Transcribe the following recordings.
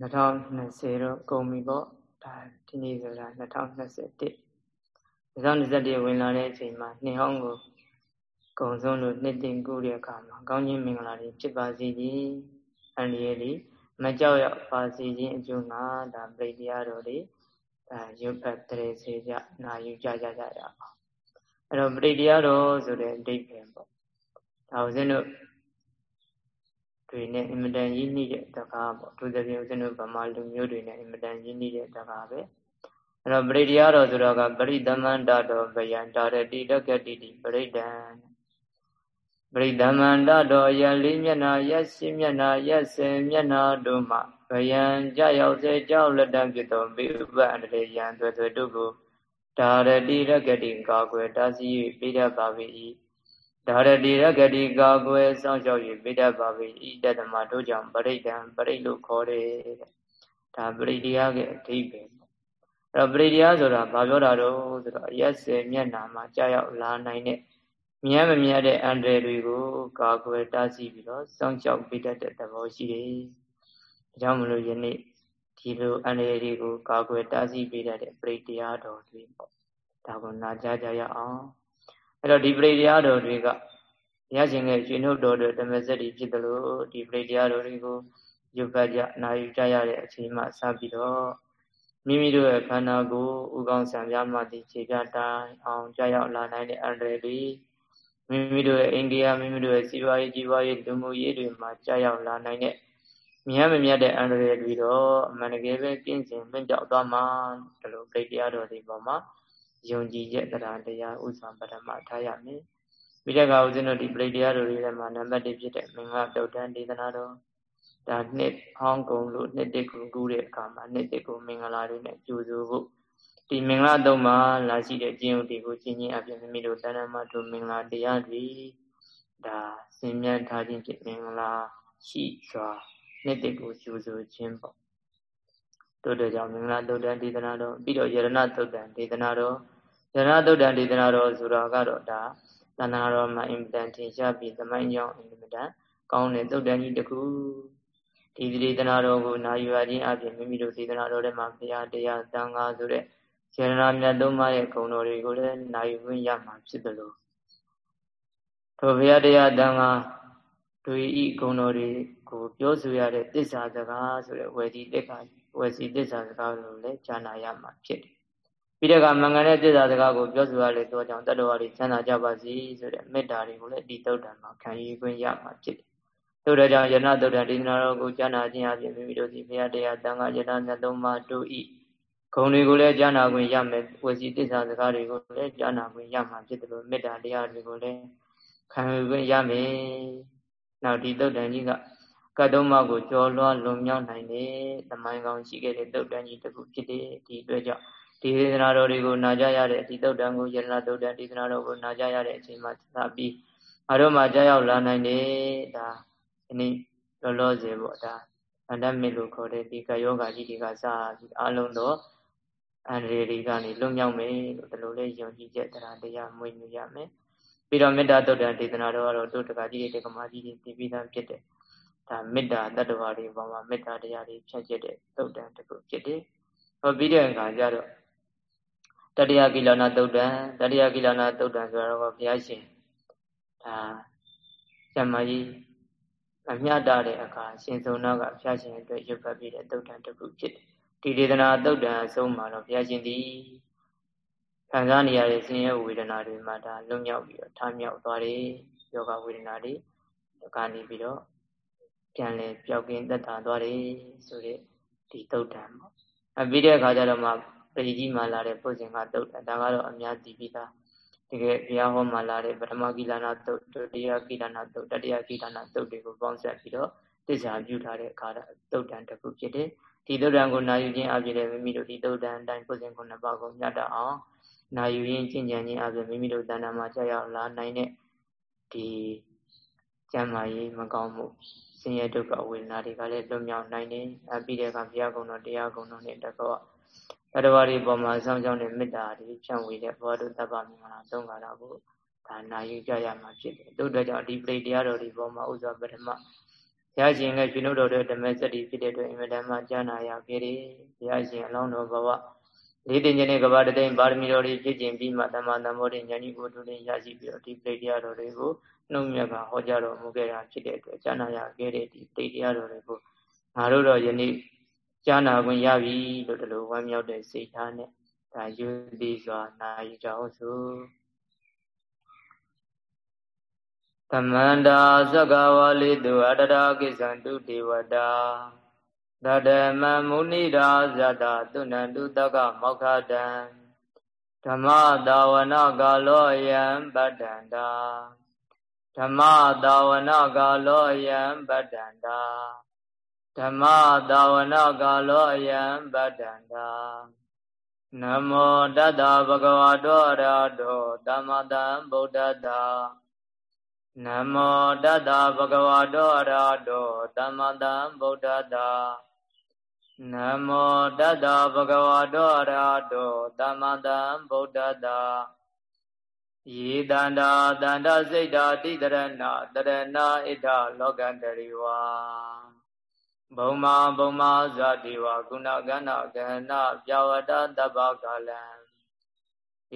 2020တော့ကုန်ပြီပေါ့ဒါဒီနေ့ဆိုတာ2021 2021ဝင်လာတဲ့အချိန်မှာနှစ်ဟောင်းကိုကုံဆုံးလို့နှစ်တင်ကူတဲ့အခါမှာကောင်းခြင်းမင်္ဂလာတွေဖြစ်ပါစေခြင်းအန္တရာယ်တွေမကြောက်ရပါစေခြင်းအကျိုးငါဒါပြိတရားတော်တွေဒါရုပ်ဖတ်တရေစေကြနာယူကြကြကြရအောင်အဲ့တော့ပြိတရားတော်ဆိုတဲ့အဓိပ္ပာယ်ပေါ့ဒါဦးဇင်းတို့ တွေနဲ့အင်မတန်ရင်းနှီးတဲ့တကားပေါ့သူသဖြင့်ဦးဇင်းတို့ဗမာလူမျိုးတွေနဲ့အင်မတန်ရင်းနှီးတဲ့တကားပဲအဲ့တော့ပရိတရားတော်ဆိုတော့ကပရိသမန္တတော်ဗယံတာရတိတက္ကတိတိပရိဒံပရိသမန္တတော်ရလေးမျက်နာရက်ရှိမျက်နာရက်စင်မျက်နာတို့မှဗယံကြရောက်စေကြောက်လက်တံဖြစ်သောဘေဥပအန္တရေယံသွဲသွဲတို့ကိုဒါရတိရကတိကာကွယ်တားဆီး၍ပြတတ်ပါ၏ ဒါရတိရကတိကာကွယ်စောင့်ရှောက်၍ပြတတ်ပါ၏ဣတတမတို့ကြောင့်ပရိဒံပရိလို့ခေါ်တယ်တဲ့ဒါပရိတရားရဲ့အဓိပ္ပာယ်အဲ့တော့ပရိတရားဆိုတာဘာပြောတာတော့ဆိုတော့အရက်စယ်မျက်နာမှာကြာရောက်လာနိုင်တဲ့မြတ်မမြတ်တဲ့အန္တရာယ်တွေကိုကာကွယ်တားဆီးပြီးတော့စောင့်ရှောက်ပေးတတ်တဲ့သဘောရှိတယ်။ဒါကြောင့်မလို့ယနေ့ဒီလိုအန္တရာယ်တွေကိုကာကွယ်တားဆီးပေးတတ်တဲ့ပရိတရားတော်တွေပေါ့။ဒါကိုနာကြားကြရအောင်။ အဲ့တော့ဒီပရိတရားတော်တွေကရရှင်ရဲ့ရှင်တို့တော်တွေဓမ္မစက်တွေဖြစ်တယ်လို့ဒီပရိတရားတော်တွေကိုရုပ်ဖတ်ကြနာယူကြရတဲ့အချိန်မှစပြီးတော့မိမိတို့ရဲ့ခန္ဓာကိုယ်ဥကောင်းဆံပြမှတည်ခြေပြတိုင်းအောင်ကြာရောက်လာနိုင်တဲ့အန္တရာယ်တွေမိမိတို့ရဲ့အိန္ဒိယမိမိတို့ရဲ့စီးပွားရေးကြီးပွားရေးလူမှုရေးတွေမှာကြာရောက်လာနိုင်တဲ့မြတ်မမြတ်တဲ့အန္တရာယ်တွေတော့အမှန်တကယ်ပဲကင်းစင်လွင့်ပြောက်သွားမှာဒီလိုပြိတရားတော်ဒီပေါ်မှာ ယုံကြည်ချက်တရားတရားဥစ္စာပထမထားရမယ်ပြီးတဲ့အခါဦးဇင်းတို့ဒီပြိတရားတော်တွေထဲမှာနံပါတ်1ဖြစ်တဲ့မင်္ဂလာတုတ်တန်ဒေသနာတော်ဒါနှစ်ဟောင်းကုန်လို့နှစ်တစ်ကိုကူးတဲ့အခါမှာနှစ်တစ်ကိုမင်္ဂလာတွေနဲ့ကြိုဆိုဖို့ဒီမင်္ဂလာသုံးပါလာရှိတဲ့ကျင့်ဥတွေကိုကျင့်ချင်းအပြင်မိမိတို့တဏ္ဍမတို့မင်္ဂလာတရားတွေဒါစင်မြတ်ထားခြင်းဖြစ်မင်္ဂလာရှိစွာနှစ်တစ်ကိုကြိုဆိုခြင်းပေါ့တို့တို့ကြောင့်မင်္ဂလာတုတ်တန်ဒေသနာတော်ပြီးတော့ယရဏတုတ်တန်ဒေသနာတော် ယရဏတုတ်တန်ဒေသနာတော်ဆိုတာကတော့ဒါသန္တာတော်မှာအင်တန်ထင်ရှားပြီးသမိုင်းကြောင်းအင်မတန်ကောင်းတဲ့တုတ်တန်ကြီးတစ်ခုဒီဒေသနာတော်ကိုနာယူရခြင်းအပြင်မိမိတို့ဒေသနာတော်ထဲမှာဘုရားတရားသံဃာဆိုတဲ့စေရနာမြတ်သုံးပါးရဲ့ဂုဏ်တော်တွေကိုလည်းနာယူခွင့်ရမှာဖြစ်တယ်လို့ထိုဘုရားတရားသံဃာတို့ဤဂုဏ်တော်တွေကိုပြောဆိုရတဲ့တစ္ဆာစကားဆိုတဲ့ဝေဒီတက်ခါဝေစီတစ္ဆာစကားကိုလည်းကြားနာရမှာဖြစ်တယ် ပြီးတဲ့ကမင်္ဂန်တဲ့တစ္ဆာစကားကိုပြောဆိုရတဲ့သောကြောင့်တတ္တဝါတွေချမ်းသာကြပါစေဆိုတဲ့မေတ္တာတွေကိုလည်းဒီတုတ်တံမှာခံယူခွင့်ရမှာဖြစ်တယ်သို့တော်ကြောင့်ယနာတုတ်တံဒီနာတော်ကိုကြားနာခြင်းအပြင်မိမိတို့ဒီဘုရားတရားသံဃာယနာမြတ်သုံးပါးတို့ဤဂုံတွေကိုလည်းကြားနာခွင့်ရမယ်ဝစီတစ္ဆာစကားတွေကိုလည်းကြားနာခွင့်ရမှာဖြစ်တယ်လို့မေတ္တာတရားတွေကိုလည်းခံယူခွင့်ရမယ်နောက်ဒီတုတ်တန်ကြီးကကတ္တုမကိုကြော်လွှားလွန်မြောက်နိုင်တဲ့သမိုင်းကောင်းရှိခဲ့တဲ့တုတ်တန်ကြီးတစ်ခုဖြစ်တဲ့ဒီအတွက်ကြောင့် ဒီဒေသနာတော်တွေကိုနာကြရတဲ့ဒီတုတ်တန်ကိုယရဏတုတ်တန်ဒေသနာတော်ကိုနာကြရတဲ့အချိန်မှာစပြီးအတော့မှကြားရောက်လာနိုင်တယ်ဒါဒီနေ့လောလောဆယ်ပေါ့ဒါအန္တမစ်လို့ခေါ်တဲ့ဒီကယောဂါကြီးတွေကစပြီးအလုံးတော့အန္တရာယ်တွေကနေလွတ်မြောက်မယ်လို့ဒီလိုလေးယုံကြည်ချက်တရားတရားမွေးမြူရမယ်ပြီးတော့မေတ္တာတုတ်တန်ဒေသနာတော်ကတော့တို့တက္ကကြီးတွေတက္ကမကြီးတွေတည်ပြီးသားဖြစ်တဲ့ဒါမေတ္တာတတ္တဝါတွေပေါ်မှာမေတ္တာတရားတွေဖြန့်ကျက်တဲ့တုတ်တန်တစ်ခုဖြစ်တယ်ဟောပြီးတဲ့အခါကျတော့ တတိယကိလနာတုတ်တန်တတိယကိလနာတုတ်တန်ဆိုတော့ဘုရားရှင်ဒါဇမကြီးအမြတ်တာတဲ့အခါရှင်ဆုံးနာကဘုရားရှင်အတွက်ရုပ်ဖတ်ပြီးတဲ့တုတ်တန်တစ်ခုဖြစ်တယ်ဒီဒေသနာတုတ်တန်အဆုံးမှာတော့ဘုရားရှင်ဒီခံစားနေရတဲ့ဆင်းရဲဝေဒနာတွေမှာဒါလွတ်မြောက်ပြီးတော့ထမြောက်သွားတယ်ယောဂဝေဒနာတွေကနေပြီးတော့ပြန်လဲပျောက်ကင်းသက်သာသွားတယ်ဆိုတဲ့ဒီတုတ်တန်ပေါ့အပြီးတဲ့အခါကျတော့မှ ပရိကြီးမှလာတဲ့ပုဇင်ကတုတ်တန်ဒါကတော့အများသိပြီးသားတကယ်ဘုရားဟောမှလာတဲ့ပထမကိလနာတုတ်ဒုတိယကိလနာတုတ်တတိယကိလနာတုတ်တွေကိုပေါင်းစပ်ပြီးတော့သစ္စာပြုထားတဲ့အခါတုတ်တန်တစ်ခုဖြစ်တယ်ဒီသုဒ္ဓံကိုနာယူခြင်းအပြင်လည်းမိမိတို့ဒီသုဒ္ဓံအတိုင်းပုဇင်ခုနှစ်ပါးကိုမြတ်တအောင်နာယူရင်းကျင့်ကြံခြင်းအပြင်မိမိတို့တဏ္ဍာမှာကြာရောက်လာနိုင်တဲ့ဒီကျမ်းမာရေးမကောင်းမှုဆင်းရဲဒုက္ခဝေဒနာတွေကလည်းလွတ်မြောက်နိုင်တယ်အပြီးတဲ့အခါဘုရားကုံတော်တရားကုံတော်နဲ့တကော တတဝါတွေပေါ်မှာဆောင်းကြောင်းတဲ့မေတ္တာတွေဖြန့်ဝေတဲ့ဘောဓုတပ္ပမင်္ဂလာသုံးပါးတာကိုဒါနာယူကြရမှာဖြစ်တယ်တို့အတွက်ကြောင့်ဒီပရိတရားတော်ဒီပေါ်မှာဥစွာပထမဘုရားရှင်လည်းရှင်တို့တော်တဲ့ဓမ္မစတိဖြစ်တဲ့အတွက်အင်မတန်မှကြားနာရခဲ့တယ်ဘုရားရှင်အလောင်းတော်ဘဝလေးတင်ခြင်းနဲ့ကဘာတသိမ့်ပါရမီတော်တွေဖြစ်ခြင်းပြီးမှတမန်တမောတိဉာဏ်ဤကိုတို့လင်းရရှိပြီးတော့ဒီပြိတရားတော်တွေကိုနှုတ်မြတ်ကဟောကြားတော်မူခဲ့တာဖြစ်တဲ့အတွက်ကြားနာရခဲ့တဲ့ဒီပြိတရားတော်တွေကိုငါတို့တော့ယနေ့ ကြားနာခွင့်ရပြီလို့ဒီလိုဝမ်းမြောက်တဲ့စိတ်ထားနဲ့ဒါယူသည်စွာနာယူကြအောင်စို့သမန္တာသက္ကဝါလိတုအတရာကိစ္ဆန္တုဒေဝတာတတမမုနိရာဇတသုဏန္တုတကမောက္ခတံဓမ္မတာဝနကာလောယံပတ္တန္တာဓမ္မတာဝနကာလောယံပတ္တန္တာ ဓမ္မတာဝနကာလောယံပတ္တန္တာနမောတတ္တဗုဒ္ဓဝါတောအရဟတောသမ္မာတံဗုဒ္ဓတ္တနမောတတ္တဗုဒ္ဓဝါတောအရဟတောသမ္မာတံဗုဒ္ဓတ္တနမောတတ္တဗုဒ္ဓဝါတောအရဟတောသမ္မာတံဗုဒ္ဓတ္တယေတန္တာတန္တစိတ်တာတိတရဏတရဏဣဒလောကန္တရိဝါ ဘုံမာဘုံမာဇာတိဝကုဏကဏကဏပြဝတတပ္ပကာလံ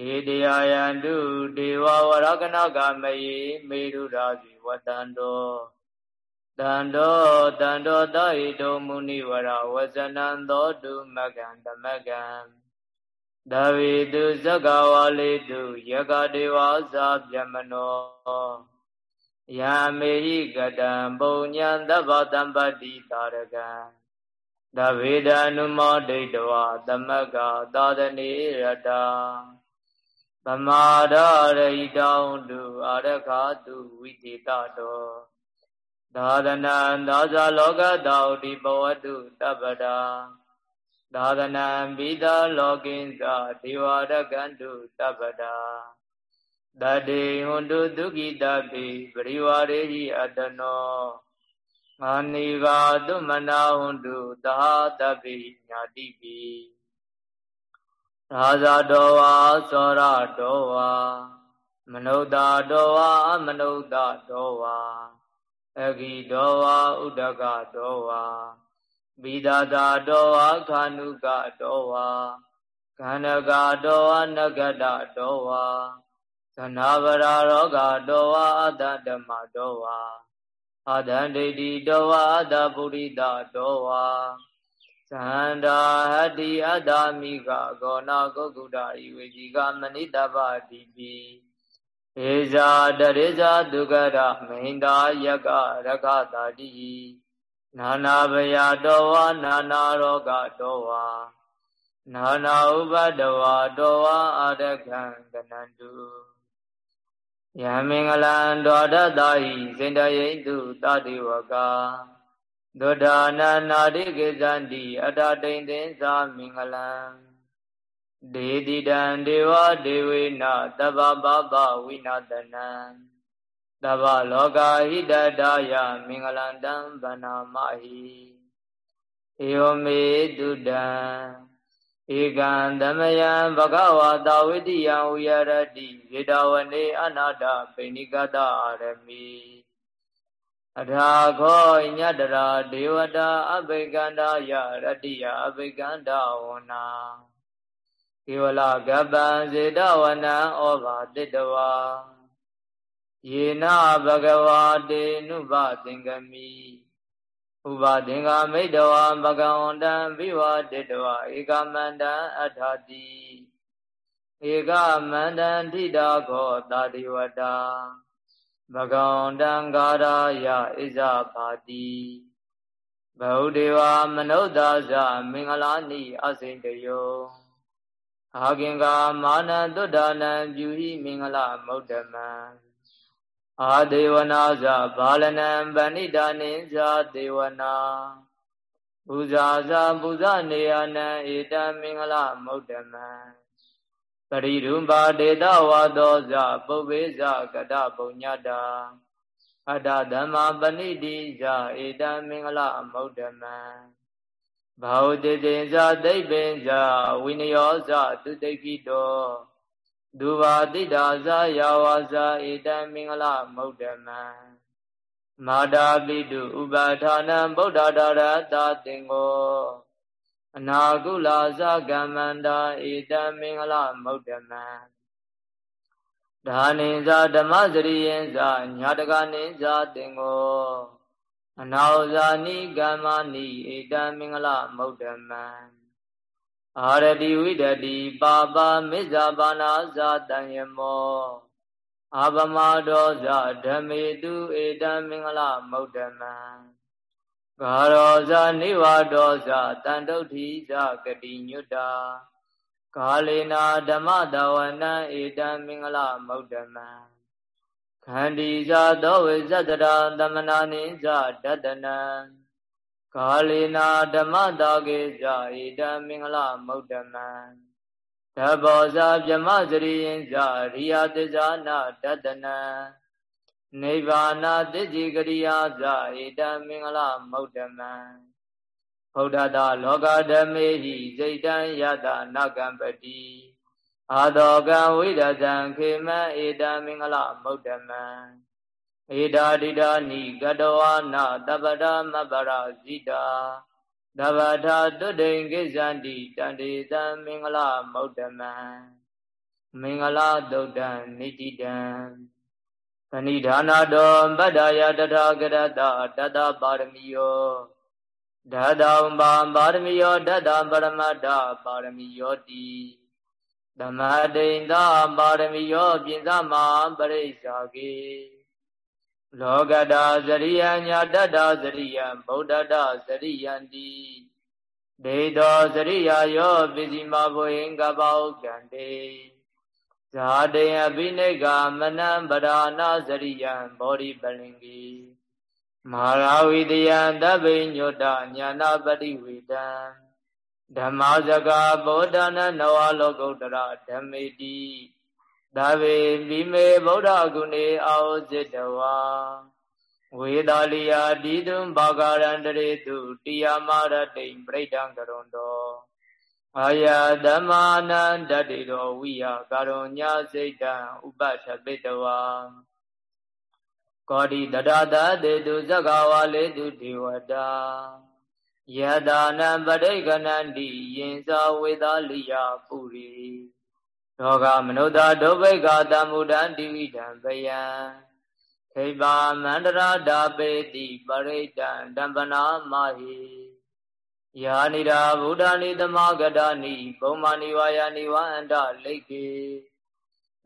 ဧတယယန္တုဒေဝဝရကနကမယေမေရုရာဇီဝတန္တောတန္တောတန္တောတောဣတုမုနိဝရဝဇနံသောတုမကံဓမ္မကံဒဝေတုဇဂဝါလေတုယကဒေဝဇာပြမနော ယာမေဟိကတံပုံညာသဗ္ဗတံပတ္တိတာရကံသဗေဒ ानु မောဒိတဝသမက္ကသာသနေရတာသမာရရိတောတုအာရခတုဝိသေတတောသာသနံသာဇလောကတောတိဘဝတုတပ္ပတာသာသနံပိသလောကိဉ္စဒေဝရကန္တုတပ္ပတာ တတေဟွန်တုဒုက္ခိတပိပရိဝရေဟိအတနောငါနိကာသုမနာဟွန်တုသာတပိညာတိပိရာဇာတော်ဝါသောရတော်ဝါမနုဿာတော်ဝါအမနုဿာတော်ဝါအဂိတော်ဝါဥဒကတော်ဝါဘိဒတာတော်ဝါခာနုကတော်ဝါခန္ဓကတော်ဝါနဂတတော်ဝါ သနာဗရာရောဂတောဝါအတ္တဓမ္မတောဝါအတ္တဒိဋ္ဌိတောဝါအတ္တပုရိသတောဝါသန္တာဟတိအတ္တမိကဂောနာကုက္ကုဒဤဝေជីကမဏိတပတိပိဧဇာတရေဇာဒုက္ခရမဟိန္တာယကရခတာတိနာနာဘယတောဝါနာနာရောဂတောဝါနာနာဥပဒဝါတောဝါအာရခံကနန္တု ယမင်္ဂလံဒေါဒတာဟိစင်တယိတုတတိဝကဒုဒ္ဒနာနာတိကေဇန္တိအတတိန်သင်္သာမင်္ဂလံဒေတိတံဒေဝဒေဝေနတဗ္ဗပပဝိနာတနံတဗ္ဗလောကဟိတတာယမင်္ဂလံတံဗနာမဟိဧဝမေတုတံ ဧကံသမယံဘဂဝါတာဝိတိယံဝိရတိရေတဝနေအနာတပိဏိကတအာရမိအထာခောညတရာဒေဝတာအဘိကန္တာယရတိယအဘိကန္တာဝနာကေဝလကပံစေတဝနံဩဘာတိတဝါယေနဘဂဝါတေနုဘသင်္ကမိ ဥပသင်္ဃမိတဝဘဂဝန္တံဘိဝတေတဝဧကမန္တံအထာတိဧကမန္တံထိတာခောတာတိဝတာဘဂဝန္တံဂါရာယဣဇဘာတိဘௌဒေဝမနုဿာဇမင်္ဂလာနိအစိန်တယောအာကင်္ဂမာနတုဒ္ဒနံပြုဟိမင်္ဂလမௌတမံ အာဒေဝနာဇဘာလနံပဏိတာနိဇာဒေဝနာပူဇာဇပူဇနေယနံဧတမင်္ဂလမௌတမံပရိရုမ္ပါဒေတဝါသောဇပုပ္ပေဇကတပုံညတာအတ္တဓမ္မပဏိတိဇဧတမင်္ဂလမௌတမံဘာဝတိတေဇသိပ္ပင်ဇဝိနယောဇသူတိကိတော ဒုဘာတိတာဇာယာဝါဇာဧတမင်္ဂလမௌတမံမာတာပိတုဥပါထာနံဗုဒ္ဓဒါရတသင်္ကိုအနာကုလာဇကမ္မန္တာဧတမင်္ဂလမௌတမံဒါနိဇာဓမ္မစရိယင်ဇာညာတကနိဇာသင်္ကိုအနာဝဇာနိကမ္မနိဧတမင်္ဂလမௌတမံ အာရတိဝိဒတိပါပါမိစ္ဆာပါဏာဇာတံယမောအာပမဒောဇဓမေတုဧတံမင်္ဂလမௌတမံဂါရောဇနိဝါဒောဇတန်တုဋ္ဌိဇဂတိညုတာကာလေနာဓမ္မတဝနံဧတံမင်္ဂလမௌတမံခန္တီဇသောဝိဇတရာသမနာနိဇတတနံ ကာလေနာဓမ္မတာကေဇဧတံမင်္ဂလမௌတမံသဘောဇဗြမစရိယင်ဇရိယသစ္စာနာတတနံနိဗ္ဗာနသစ္စေကရိယာဇဧတံမင်္ဂလမௌတမံဗုဒ္ဓတာလောကဓမေဟိစိတ်တံယတနာကံပတိအာတောကံဝိဒဇံခေမံဧတံမင်္ဂလမௌတမံ ဧတာဒိတာနိကတဝနာတပ္ပဒမပ္ပရာဇိတာတဗ္ဗထာတုဒိင်ကိစ္ဆန္တိတန္တေသံမင်္ဂလမௌတမံမင်္ဂလသုတ်တံနိတိတံသဏိဌာနာတောပတ္တယတထာဂရတတတပါရမီယောဓာတံပါပါရမီယောဓာတံပရမတ္တပါရမီယောတိသမတိန်သာပါရမီယောပြင်သမပရိစ္ဆာကေ လောကတာဇရိယညာတတ္တဇရိယဗုဒ္ဓတဇရိယန္တိဒေတောဇရိယယောပိစီမဘဝေကပောကံတေဇာတေယပိနိကမနံပဒါနာဇရိယံဘောဓိပလင်ကြီးမာရာဝိတယံတပိညုတညာနာပတိဝေတံဓမ္မစကာဘောဓနာနဝလောကုတ္တရဓမ္မေတိ သဗ္ဗေမိမေဗုဒ္ဓဂုဏေအာဟုဇိတဝါဝေဒာလိယာဒီတုံဘာဂရန္တရေတုတိယမရတိံပြိဋ္ဌံကရွန်တောအာယဓမ္မာနန္တတိတောဝိယကာရုညစိတ်တံဥပထပိတဝါကောတိတရတတေတုဇဂဝါလေတုဒေဝတာယတာနံပဋိကနန္တိယင်္ဇဝေဒာလိယပုရိ ယောဂမနုဿဒုဗိကတမုဒံတိဝိတံပယံခိပါမန္တရာဒာပေတိပရိတံတံပနာမဟိယာနိရာဗုဒ္ဓနိသမဂဒာနိဘုံမာနိဝါယာနိဝန္တလိကေ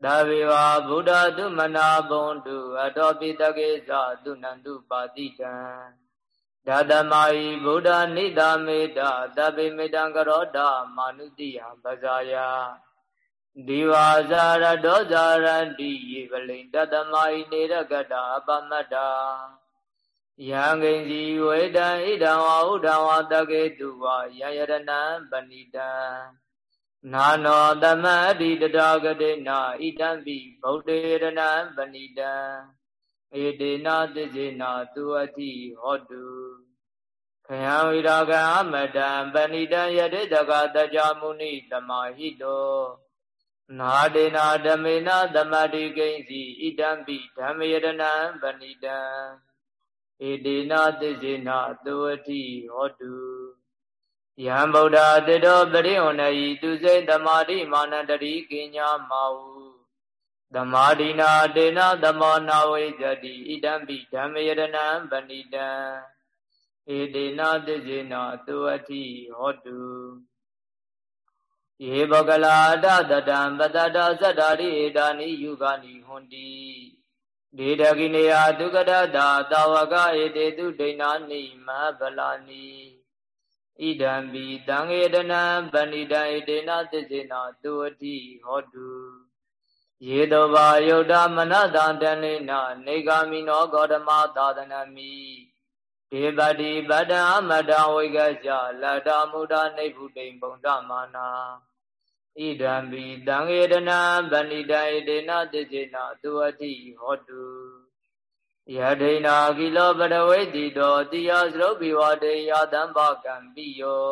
သဗ္ဗေဝဗုဒ္ဓတုမနာဘုံတုအတောပိတကေသသုနန္တုပါတိတံဓတမဟိဗုဒ္ဓနိတမေတသဗ္ဗေမေတံကရောဓမာနုတိယပဇာယ ဒီဝါဇာရဒောဇာရန္တိယေပလိန်တတမဟိနေရကတာအပမတ္တာယံဂိဉ္စီဝေတံဣဒံဝါဥဒံဝါတကေတုဝါယယရဏံပဏိတံနာနောသမတိတတာဂတိနာဣတံပိဗုဒ္ဓေရဏံပဏိတံဧတေနာသစ္စေနာသူအတိဟောတုခယံဝိရာဂံအမတံပဏိတံယတိတကတကြမုနိတမဟိတော နာဒေနာဓမေနာသမတိကိဉ္စီဣတံပိဓမ္မယရဏံပဏိတံဧတေနာသစ္စေနာသူအတိဟောတုယံဗုဒ္ဓတေတောပရိဝဏယီသူစိတ်သမာဓိမာနတတိကိညာမာဟုသမာဓိနာတေနသမောနာဝိဇတိဣဒံပိဓမ္မယရဏံပဏိတံဧတေနသစ္စေနာသူအတိဟောတု ယေဘဂလာတတတံပတ္တဇတ္တာရိဧတာနိယုဂာနိဟွန်တိဒေဒကိနေယဒုက္ကတတာတာဝကဧတေတုဒိဏာနိမဗလာနိဣဒံပိတံဧတနံပဏိတံဧတေနသစ္စေနာသူအတိဟောတုယေတောဘာယုတ်တမနတံတဏိနာနေဂာမိနောဂေါတမသာသနမိ ဒေပတိပတ္တအမတံဝိကကြလတ္တမုဒ္ဒနေဗုတိံဘုံဓမာနာဣဒံပိတံဧတနံပဏိတံဧတေနသစ္စေနာသူအတိဟောတုယဒိနာကိလောပရဝေတိတောတိယသရုပ်ပိဝတေယသံဘကံပိယော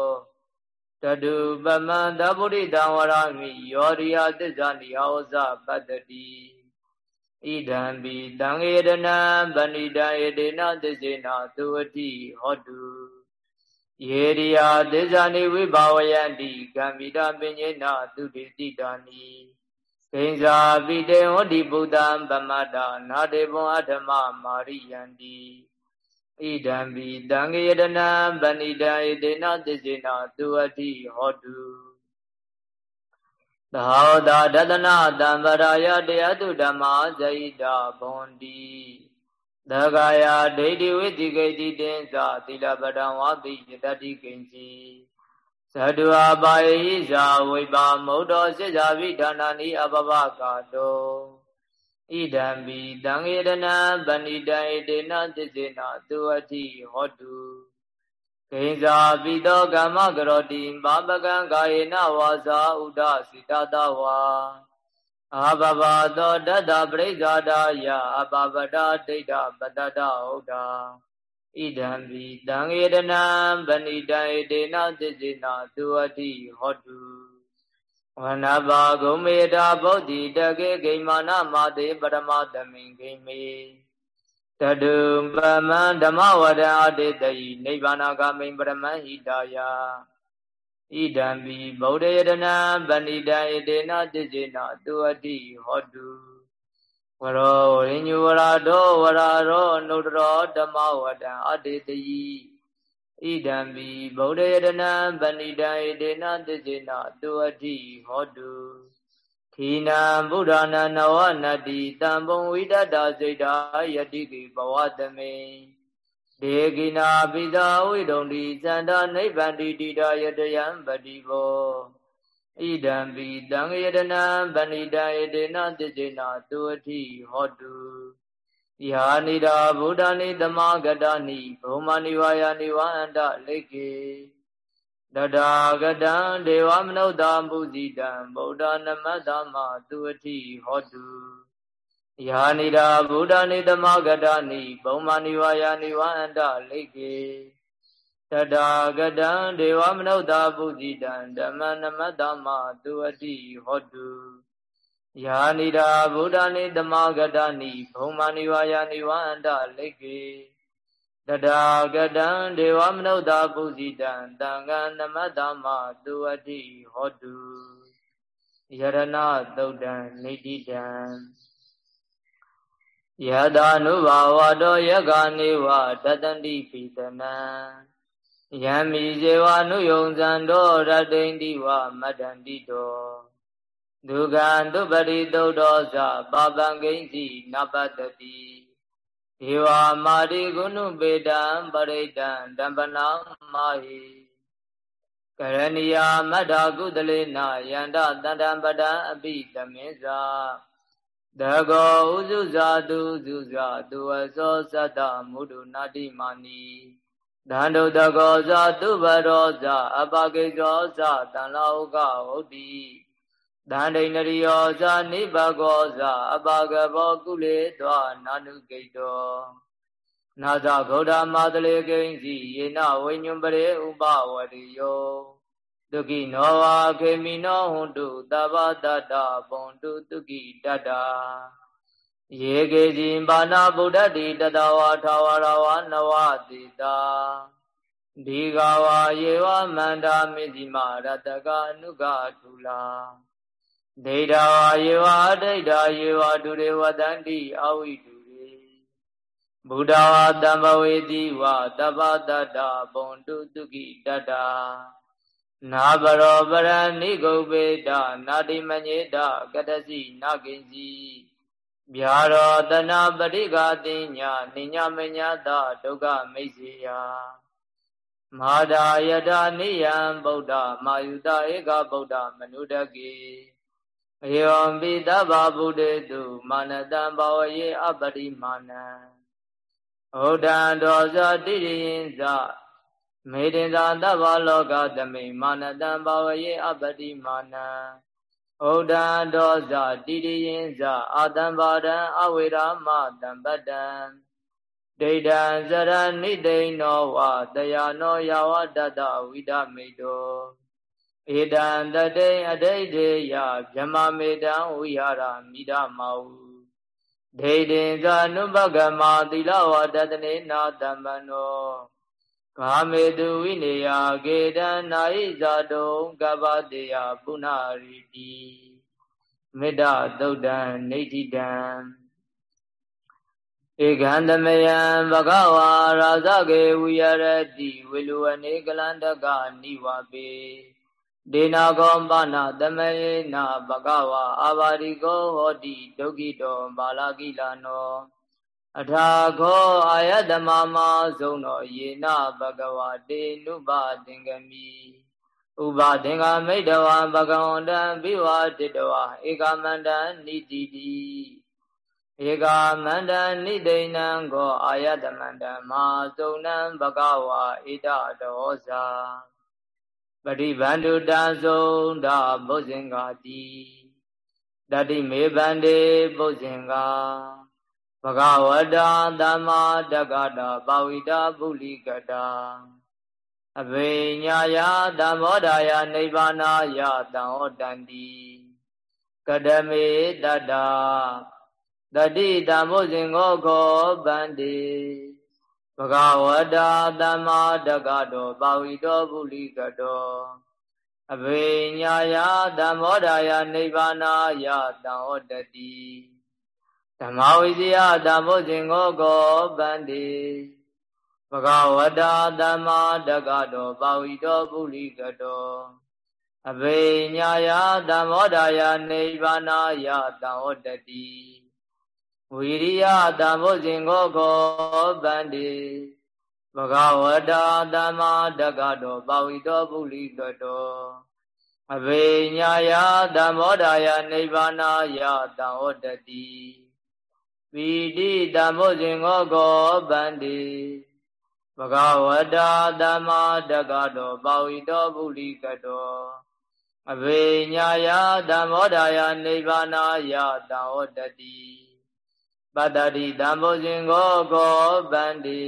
တတုပမံသဗ္ဗုရိတံဝရမိယောရိယသစ္စာနိယောဇပတ္တိ ဣဒံပိတံဧရဏံပဏိတံဧတေနသစ္စေနာသုဝတိဟောတုယေရိယာသစ္စာနိဝိဘာဝယန္တိကံမိတာပဉ္စေနာသုတိတိတာနိဂိဉ္စာပိတေဟောတိဗုဒ္ဓံပမတ္တနာတေဘွန်အဓမ္မမာရိယန္တိဣဒံပိတံဧရဏံပဏိတံဧတေနသစ္စေနာသုဝတိဟောတု သဟောတာဒတနာတံပရာယတရားသူဓမ္မဇိတာဘွန်တိသဂာယဒိဋ္ဌိဝိတိကိတိတင်္စသီလပဒံဝါပိယတတိကိဉ္စီသတုအပါယိဇာဝိပါမௌတောစိဇာဝိဌာနာနိအပပကာတောဣဒံပိတံဧရဏံပဏိတံဧတေနသစ္စေနာသူအတိဟောတု ကိဉ္စာပိတောကမ္မကရောတိဘာပကံကာယေနဝါစာဥဒစိတတဝါအာဘဘသောတတ္တပရိစ္ဆာဒာယအပပဒဒိဋ္ဌပတ္တဟုတ်တာဣဒံပိတံဧရဏံပဏိတံဧတေနသစ္စေနာသူအတိဟောတုဝနဘာဂုမေတာဗုဒ္ဓိတကေဂိမာနမတေပရမတမိန်ဂိမေ တတုပမံဓမ္မဝဒအတေတိနိဗ္ဗာနဂမိန်ပရမဟိတာယဣဒံပိဗုဒ္ဓယတနာပဏိတံဧတေနတိစေနသူအတိဟောတုဝရောရိညုဝရာဒောဝရာရောနုတရောဓမ္မဝဒံအတေတိဣဒံပိဗုဒ္ဓယတနာပဏိတံဧတေနတိစေနသူအတိဟောတု ခိနာဗုဒ္ဓနာနဝနတိတံပုံဝိတတစိတ်တာယတိကိဘဝတမေဒေကိနာပိသာဝိဒုံတိသန္တာနိဗ္ဗန္တိတိတာယတယံပတိဘောဣဒံပိတံယတနံဗဏိတံယတေနတိစေနာသူအထိဟောတုယာနိတာဗုဒ္ဓနိသမဂတနိဘုံမနိဝါယနိဝန္တလိကေ တထာဂတံဒေဝမနုဿာမုဇိတံဗုဒ္ဓနမတ္တမသူအထိဟောတုယာနိတာဗုဒ္ဓနိသမဂတနိဘုံမနိဝါယနိဝန္တလိကေတထာဂတံဒေဝမနုဿာပုဇိတံဓမ္မနမတ္တမသူအတိဟောတုယာနိတာဗုဒ္ဓနိသမဂတနိဘုံမနိဝါယနိဝန္တလိကေ တထာဂတံဒေဝမနုဿာပုဇိတံတံဃံနမတ္တမသူအတိဟောတုယရဏသုတ်တံနေတိတံယတာနုဘာဝတောယက္ခနေဝတတန္တိပိတနံယံမိဇေဝနုယုံဇံတောရတိန်တိဝမတ္တန္တိတောဒုက္ခံဒုပရိသုတ်တော်သပပံဂိဉ္စီနပတတိဒေ ဝမာရိဂုဏုပေတံပရိတံတံပနာမာဟိကရဏီယာမတ္ထာကုတလေနယန္တတန္တံပဒံအပိသမင်းစာတကောဥစုဇာတုစုဇာသူအစောသတ္တမုဒုနာတိမာနီဒန္တုတကောဇာသူဘရောဇာအပကိသောဇာတန်လာဥကဟုတ်တိ တန္တိနရိယောဇာနိဘကောဇာအပကဘောကုလေသောနာနုကိတောနာဇဂௌဒမာတလေကိဉ္စီယေနဝိညွံပရေဥပဝရိယောဒုက္ခိနောဝါခေမိနောဟွန်တုသဗ္ဗတတ္တဘွန်တုဒုက္ခိတတ္တာယေကေဇိပါဏဗုဒ္ဓတိတတဝါထာဝရဝနဝတိတာဒီဃဝါယေဝမန္တာမိတိမရတကအနုကထူလာ ဒိဋ္ဌဝါယေဝအဒိဋ္ဌယေဝဒုရေဝတန္တိအဝိတုရေဘုဒ္ဓဝါတမ္ပဝေတိဝတပ္ပတတ္တဘွန်တုဒုက္ခိတတ္တာနာဘရောပရဏိဂုပေတနာတိမညေတကတစီနာကိစီဗျာရောတနာပရိဃာတိညာနိညာမညာတဒုက္ခမိတ်စေယမာဒာယတနိယံဗုဒ္ဓမာယုတဧကဗုဒ္ဓမနုတကေ ဧဝံပိတဗ္ဗဗုဒ္ဓေတုမာနတံဘဝယေအပတိမာနံဩဒံဒောဇတိရိယင်ဇမေတင်သာတဗ္ဗလောကသမိမာနတံဘာဝယေအပတိမာနံဩဒံဒောဇတိရိယင်ဇအာတံဘာဒံအဝေရာမတံပတ္တံဒိဋ္ဌံဇရဏိတိန်နောဝတယာနောယဝတတဝိဒမိတော ဧတံတတိအဋိဋ္ဌေယဗြဟ္မမေတံဝိဟာရမိဒမောဒိဋ္ဌိဇာနုပကမသီလဝတတနေနာတမ္ပနောကာမေတုဝိနေယကေတံနာဣဇာတုံကပ္ပတေယပုဏ္ဏရိတိမေတ္တာသုတ်တံနေဋ္ဌိတံဧကံသမယံဘဂဝါရာဇကေဝိရတိဝေလူဝနေကလန္တကနိဝပေ ဒေနာကောပနာသမယေနာဘဂဝါအာဘာရိကောဟောတိဒုက္ခိတောဘာလာကိလနောအထာခောအာယတမမဆုံးတော်ယေနဘဂဝတေနုပသင်္ကမိဥပသင်္ကမိတဝဘဂဝန္တံဘိဝတိတဝဧကမန္တံနိတိတိဧကမန္တံနိဒိဏံကောအာယတမန္တံမာသုံနံဘဂဝါဣဒဒောဇာ ပရိဗန္တုတံဆုံးတာဘုဇင်္ဂတိတတိမေဗန္တေဘုဇင်္ဂဘဂဝတာသမ္မာတက္ကတာပါဝိတာပုလိကတာအဘိညာယသမောဒာယနိဗ္ဗာနာယတံဟောတန္တိကတမေတတ္တာတတိတမောဇင်္ဂောခောဗန္တိဘ ဂဝတာသမ္မာတက္ကတောပါဝိတောပုလိကတောအဘိညာယသမောဒာယနိဗ္ဗာနာယတံဟောတတိဓမ္မဝိဇယတမောဇင်္ဂောကောဗန္တိဘဂဝတာသမ္မာတက္ကတောပါဝိတောပုလိကတောအဘိညာယသမောဒာယနိဗ္ဗာနာယတံဟောတတိ ဝိရိယတမောဇင်္ဂောခောဗန္တိဘဂဝတာသမ္မာတက္ကတောပါဝိတောပုလိကတောအဘိညာယသမောဒာယနိဗ္ဗာနာယတံဟောတတိပီတိတမောဇင်္ဂောကောဗန္တိဘဂဝတာသမ္မာတက္ကတောပါဝိတောပုလိကတောအဘိညာယသမောဒာယနိဗ္ဗာနာယတံဟောတတိ ပတ္တိတမောဇင်္ဂောကောဗန္တိ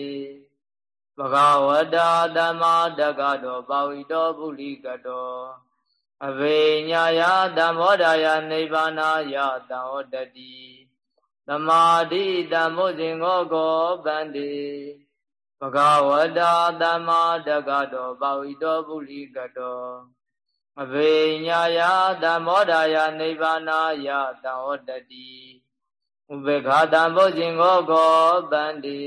ဘဂဝတာသမ္မာတက္ကတောပါဝိတောပုလိကတောအဘိညာယသမောဒာယနိဗ္ဗာနာယတံဟောတတိသမာဓိတမောဇင်္ဂောကောဗန္တိဘဂဝတာသမ္မာတက္ကတောပါဝိတောပုလိကတောအဘိညာယသမောဒာယနိဗ္ဗာနာယတံဟောတတိ ဥပေက္ခတံမောဇင်္ဂောကောဗန္တိ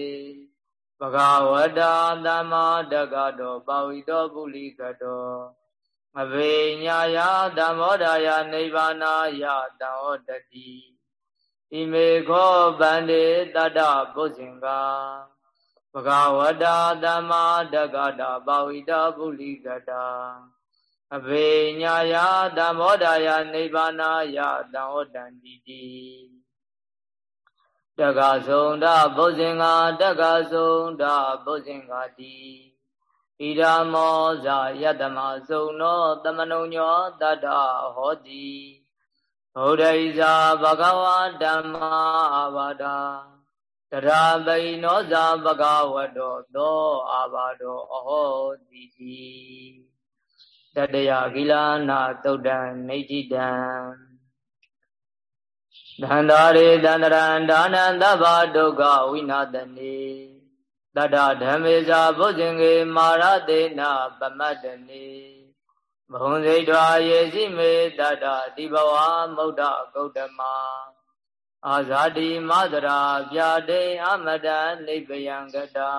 ဘဂဝတာသမ္မာတက္ကတောပါဝိတောပုလိကတောအဘိညာယသမောဒာယနိဗ္ဗာနာယတံဟောတတိဣမေခောဗန္တိတတ္တပုဇင်္ဂဘဂဝတာသမ္မာတက္ကတာပါဝိတာပုလိကတာအဘေညာယသမောဒာယနိဗ္ဗာနာယတံဟောတံတိတိ တက္ကဆုံးဒပုဇင်္ဂတက္ကဆုံးဒပုဇင်္ဂတိဣဒာမောဇာယတမဆုံးနောတမနုညောတတ္တဟောတိဗုဒ္ဓဣဇာဘဂဝါဓမ္မာအာဘာဒာတရာပိနောဇာဘဂဝတောသောအာဘာတောအဟောတိတိတတယကိလာနာသုတ်တံနေတိတံ ဒန္တာရေတန္တရံဒါနံသဗ္ဗဒုက္ခဝိနာတနေတတဓမ္မေဇာဘုဇင်္ဂေမာရတေနပမတ္တနေဘုံစိတ်တော်ယေစီမေတတတိဘဝမုဒ္ဒဂௌတမအာဇာတိမသရာပြတေအမတနိဗ္ဗယံကတာ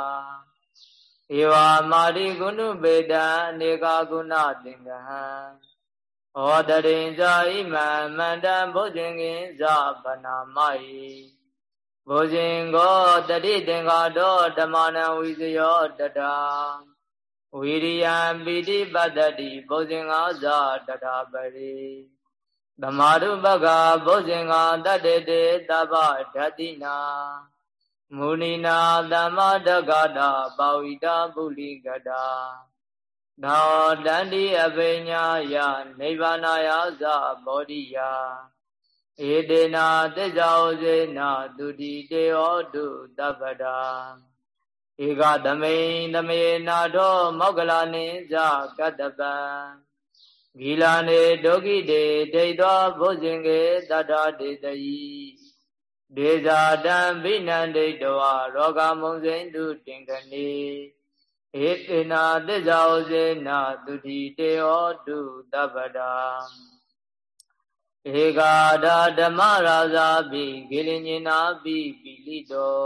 ဧဝမာတိကုဏုပေတံအနေကာကုဏသင်္ကဟံ ဩတရိဇာဣမံမန္တံဘုဇင်ကင်ဇဗနာမယိဘုဇင်ကောတတိသင်္ကာတောဓမ္မနံဝိဇယောတတာဝိရိယံပိတိပတ္တိဘုဇင်္ဂါဇာတထာပရိသမာရုပကဘုဇင်္ဂါတတ္တေတေတဗ္ဗဓတိနာမုနိနာသမ္မာတက္ကတာပါဝိတာပုလိကတာ နောတန္တိအပိညာယနိဗ္ဗာနယသဘောဓိယဧတေနာသစ္စာဥစေနာတုတိတေဟောတုတပ္ပတာဧကသမိန်သမေနာထောမောကလာနိဇကတ္တပံဂီလာနေဒုက္ခိတေဒိဋ္ဌေဘုဇင်ကေတတ္ထတေတယိဒေဇာတံဘိနန္ဒိတဝရောဂမုံစိန်တုတင်ခဏီ ဧတေနာသစ္စာဥစေနာသူတိတေဟောတုတပ္ပဒာဧကာဒဓမ္မရာဇာပိဂိလင်ညနာပိပိလိတော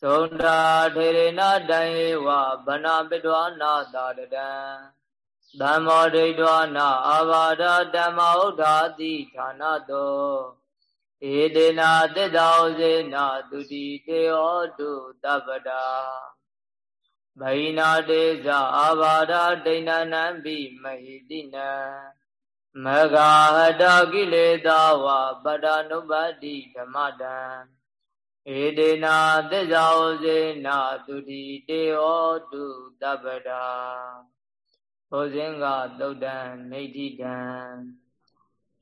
သုံတာထေရနာတံဧဝဗနာပိတဝနာတာတံသမ္မောဒိဋ္ဌဝနာအာဘာဒဓမ္မဥဒ္ဓာတိဌာနတောဧတေနာတစ္တောဇေနာသူတိတေဟောတုတပ္ပဒာ ဗိနာတေဇအာဘာဒဒိဏနံပိမဟိတိနံမဂာဟတကိလေသာဝပတ္တနုပ္ပတိဓမ္မတံဧတေနာသစ္စာဥစေနာသူတိတေဟောတုတပ္ပဒာဘုဇင်ကသုတ်တံနေတိတံ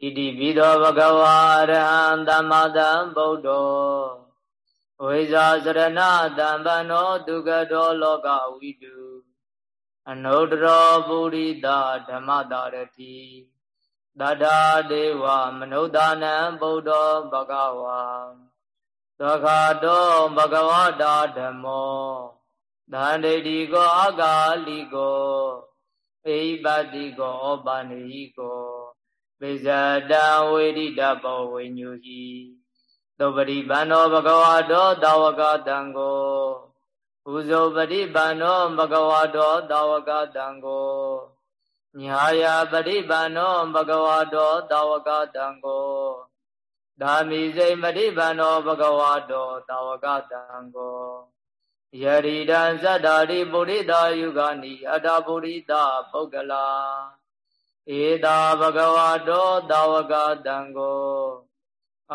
ဣတိပိသောဘဂဝါရဟံသမ္မာသမ္ဗုဒ္ဓော ဝိဇာစရဏတံပန္နောဒုက္ခတောလောကဝိတုအနုတ္တရောပုရိသဓမ္မတာရတိတထာဒေဝမနုဿာနံဗုဒ္ဓောဘဂဝါသခာတောဘဂဝတာဓမ္မောသန္တိတိကောအကာလိကောအိပတိကောဩပါနေဟိကောပိဇာတံဝေရိတဘောဝိညုဟိ သောပရိပန္နောဘဂဝါတောတာဝကတံကိုဥဇောပရိပန္နောဘဂဝါတောတာဝကတံကိုညာယာပရိပန္နောဘဂဝါတောတာဝကတံကိုဒါမိစိမတိပန္နောဘဂဝါတောတာဝကတံကိုယရိတံဇတ္တာရိပုရိတာယုဂာနိအတ္တပုရိတာပုဂ္ဂလာဧတာဘဂဝါတောတာဝကတံကို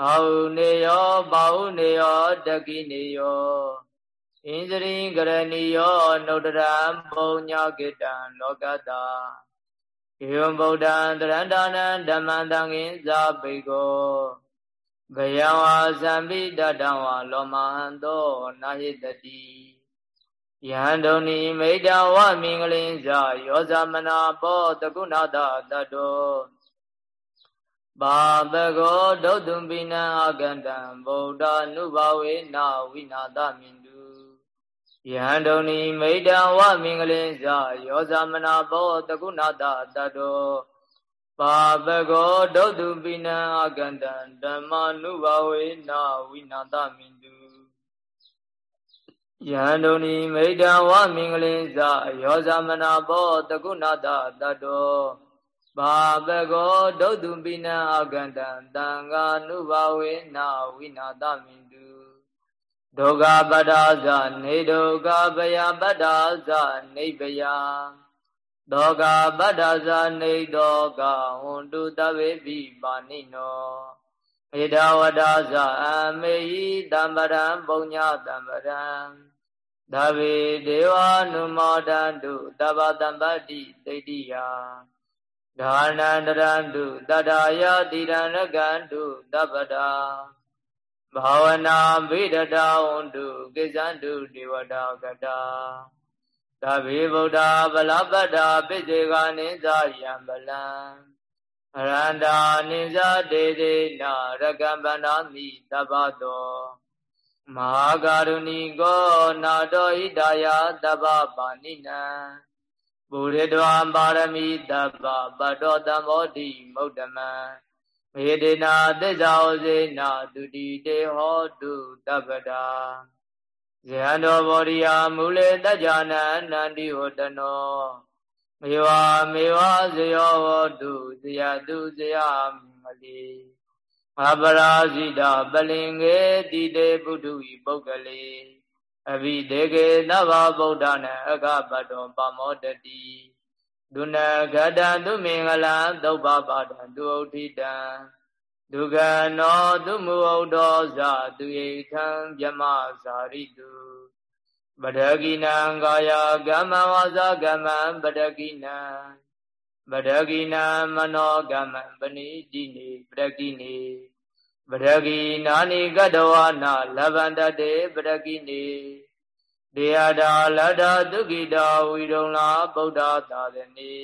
အာဟုနေယောဘာဟုနေယောတကိနေယောဣန္ဒြိကရဏီယောနုတရံပုံညာကိတံလောကတာဧဝံဗုဒ္ဓံတရန္တာနံဓမ္မံတံငိဇာပိကောဘယဝါဇံပိတတံဝါလောမဟံသောနာဟိတတိယဟန္တုန်ဤမိတံဝမင်္ဂလိဇာယောဇမနာပောတကုဏတတတော ပါပကောဒုတ်တုံပိနံအကန္တံဗုဒ္ဓနုဘဝေနာဝိနာတမိန္တုယဟန္တုန်ဤမိတံဝမင်္ဂလိဇာယောဇမနာပောတကုဏတတတောပါပကောဒုတ်တုပိနံအကန္တံဓမ္မနုဘဝေနာဝိနာတမိန္တုယန္တုန်ဤမိတံဝမင်္ဂလိဇာယောဇမနာပောတကုဏတတတော ဘာပကောဒုတ်တုပိနံအကန္တံတံဃာနုဘဝေနာဝိနာတမိတုဒုက္ခပတ္တာဇနေဒုက္ခပယပတ္တာဇနေပယဒောကပတ္တာဇနေဒောကဟွန်တုတဝေပိပါဏိနောဧဒဝတ္တာဇအမေဟိတံပရံပုံညတံပရံသဗ္ဗေဒေဝ ानु မောတန္တုတဗ္ဗတံပတ္တိသိတိယ ဒါနန္တရန္တုတတ္ထာယတိရဏကန္တုတပ္ပတာဘာဝနာဗိဒတာဝန္တုကိစ္ဆန္တုဒေဝတာကတာသဗ္ဗေဗုဒ္ဓဗလပတ္တာပိစေကနိသယံပလံအရန္တာနိဇဒေဒေနာရကံပန္နာမိတပ္ပတောမဟာကာရုဏီကောနာတောဣဒာယတပ္ပပါဏိနံ ပုရိတဝံပါရမီတပ္ပပတ္တောတမောတိမုဒ္ဓမံမေတေနာသစ္စာဥစေနာတုတိတေဟောတုတပ္ပတာဇယံတော်ဘောရိယာမူလေတကြနံနန္တိဟောတနောမေဝမေဝဇယောဟောတုဇယတုဇယမလီအပရာဇိတာပလင်ငေတိတေပုထုဤပုဂ္ဂလေ အဘိဒေကေသဗ္ဗဗုဒ္ဓနာအကပတ္တောပမောတတိဒုနဂတံသူမင်္ဂလံသုဗ္ဗပါဒံသူဥဋ္ဌိတံဒုက္ခနောသူမူဩတောဇာသူဧထံမြမဇာရိတုပဒကိနံကာယကမ္မဝါစာကမ္မံပဒကိနံပဒကိနံမနောကမ္မံပဏိတိနေပဒကိနေ ပရဂိနာနိကတဝနာလဗန္တတေပရဂိနေဒေယတာလတ္တဒုက္ခိတာဝိရုံလာဗုဒ္ဓသာသနေ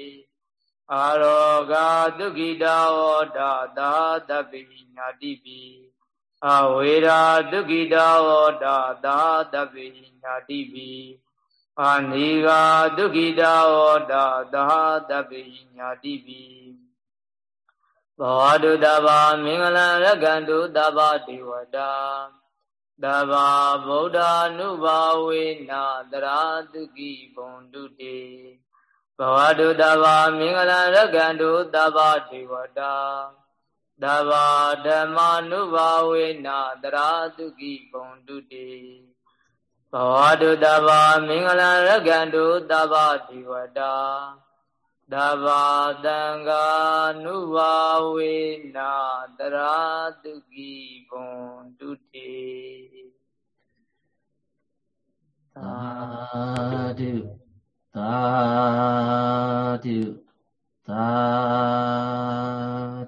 အာရောဂဒုက္ခိတာဝတာသာတပိညာတိပိအဝေရာဒုက္ခိတာဝောတာသာတပိညာတိပိအာနိဃာဒုက္ခိတာဝောတာသာတပိညာတိပိ ဘောတုတဘာမင်္ဂလံရကန္တုတဘာဒေဝတာတဘာဗုဒ္ဓ ानु ဘာဝေနာတရာတုကိဘုံတုတေဘဝတုတဘာမင်္ဂလံရကန္တုတဘာဒေဝတာတဘာဓမ္မာနုဘာဝေနတရာတုကိပုံတုတိဘဝတုတဘာမင်္ဂလရကံတုတဘာဒီဝတာ တဘာတံဃာနုဝဝေနာတရာတုကိဘွန်တုတိသာဓုသာဓုသာ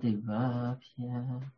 ဓုပါဗျာ